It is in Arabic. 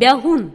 منبه